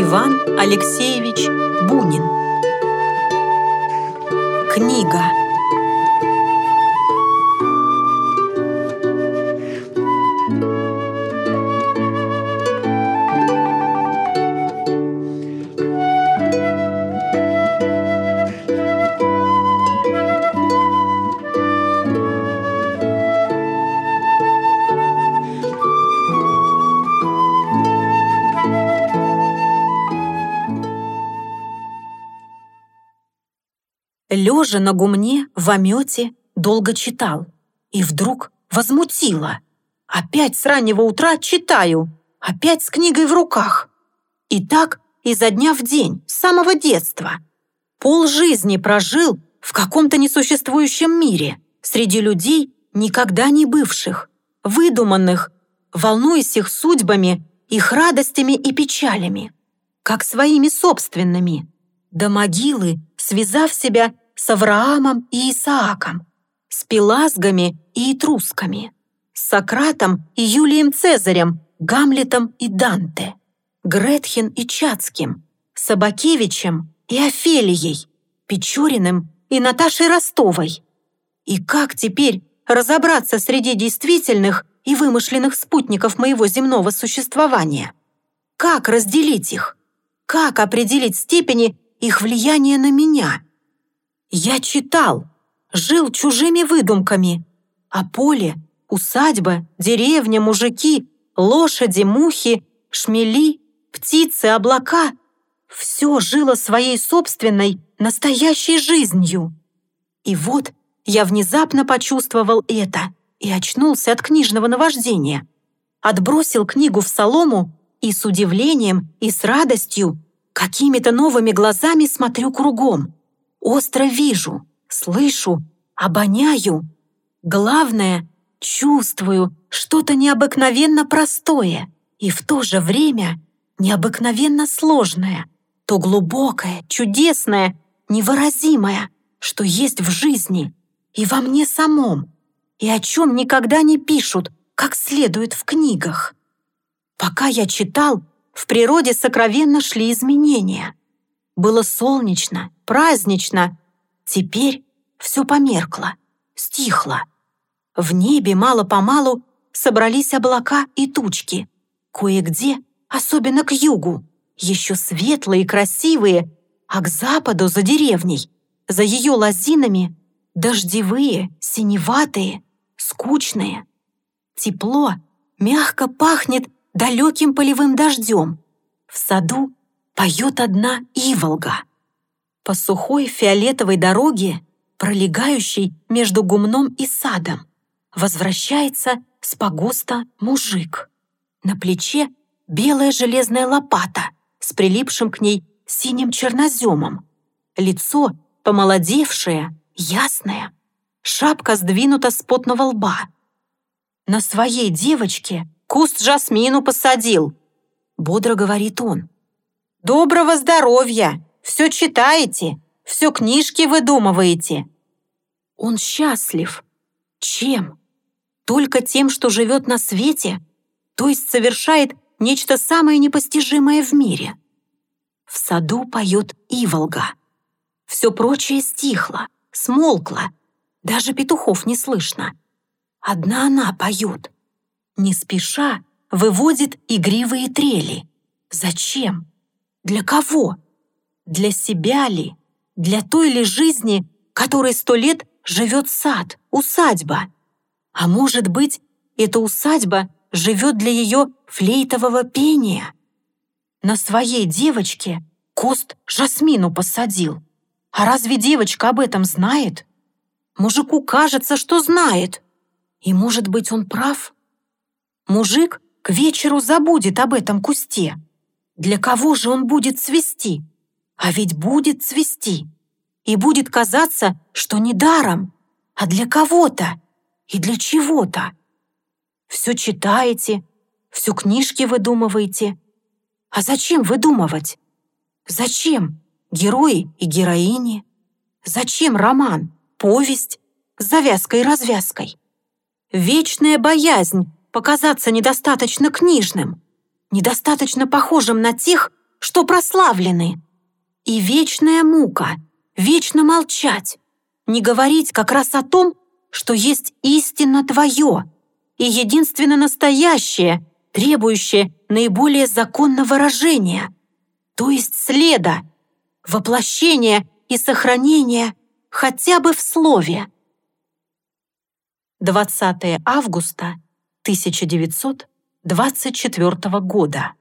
Иван Алексеевич Бунин. Книга Лежа на гумне в омете долго читал. И вдруг возмутило. Опять с раннего утра читаю. Опять с книгой в руках. И так изо дня в день, с самого детства. Пол жизни прожил в каком-то несуществующем мире, среди людей, никогда не бывших, выдуманных, волнуясь их судьбами, их радостями и печалями, как своими собственными – до могилы, связав себя с Авраамом и Исааком, с Пелазгами и Этрусками, с Сократом и Юлием Цезарем, Гамлетом и Данте, Гретхен и Чацким, Собакевичем и Офелией, Печориным и Наташей Ростовой. И как теперь разобраться среди действительных и вымышленных спутников моего земного существования? Как разделить их? Как определить степени их влияние на меня. Я читал, жил чужими выдумками, а поле, усадьба, деревня, мужики, лошади, мухи, шмели, птицы, облака — все жило своей собственной, настоящей жизнью. И вот я внезапно почувствовал это и очнулся от книжного наваждения. Отбросил книгу в солому и с удивлением и с радостью Какими-то новыми глазами смотрю кругом. Остро вижу, слышу, обоняю. Главное, чувствую что-то необыкновенно простое и в то же время необыкновенно сложное, то глубокое, чудесное, невыразимое, что есть в жизни и во мне самом, и о чем никогда не пишут, как следует в книгах. Пока я читал, в природе сокровенно шли изменения. Было солнечно, празднично. Теперь все померкло, стихло. В небе мало-помалу собрались облака и тучки. Кое-где, особенно к югу, еще светлые и красивые, а к западу за деревней, за ее лозинами, дождевые, синеватые, скучные. Тепло, мягко пахнет далеким полевым дождем. В саду поет одна иволга. По сухой фиолетовой дороге, пролегающей между гумном и садом, возвращается с погоста мужик. На плече белая железная лопата с прилипшим к ней синим черноземом. Лицо помолодевшее, ясное. Шапка сдвинута с потного лба. На своей девочке Куст жасмину посадил!» Бодро говорит он. «Доброго здоровья! Все читаете, все книжки выдумываете!» Он счастлив. Чем? Только тем, что живет на свете, то есть совершает нечто самое непостижимое в мире. В саду поет Иволга. Все прочее стихло, смолкло, даже петухов не слышно. Одна она поет — не спеша, выводит игривые трели. Зачем? Для кого? Для себя ли? Для той ли жизни, которой сто лет живет сад, усадьба? А может быть, эта усадьба живет для ее флейтового пения? На своей девочке Кост жасмину посадил. А разве девочка об этом знает? Мужику кажется, что знает. И, может быть, он прав? Мужик к вечеру забудет об этом кусте. Для кого же он будет цвести? А ведь будет цвести. И будет казаться, что не даром, а для кого-то и для чего-то. Все читаете, все книжки выдумываете. А зачем выдумывать? Зачем герои и героини? Зачем роман, повесть с завязкой и развязкой? Вечная боязнь показаться недостаточно книжным, недостаточно похожим на тех, что прославлены. И вечная мука, вечно молчать, не говорить как раз о том, что есть истинно твое и единственно настоящее, требующее наиболее законного выражения, то есть следа, воплощения и сохранения хотя бы в слове. 20 августа 1924 года.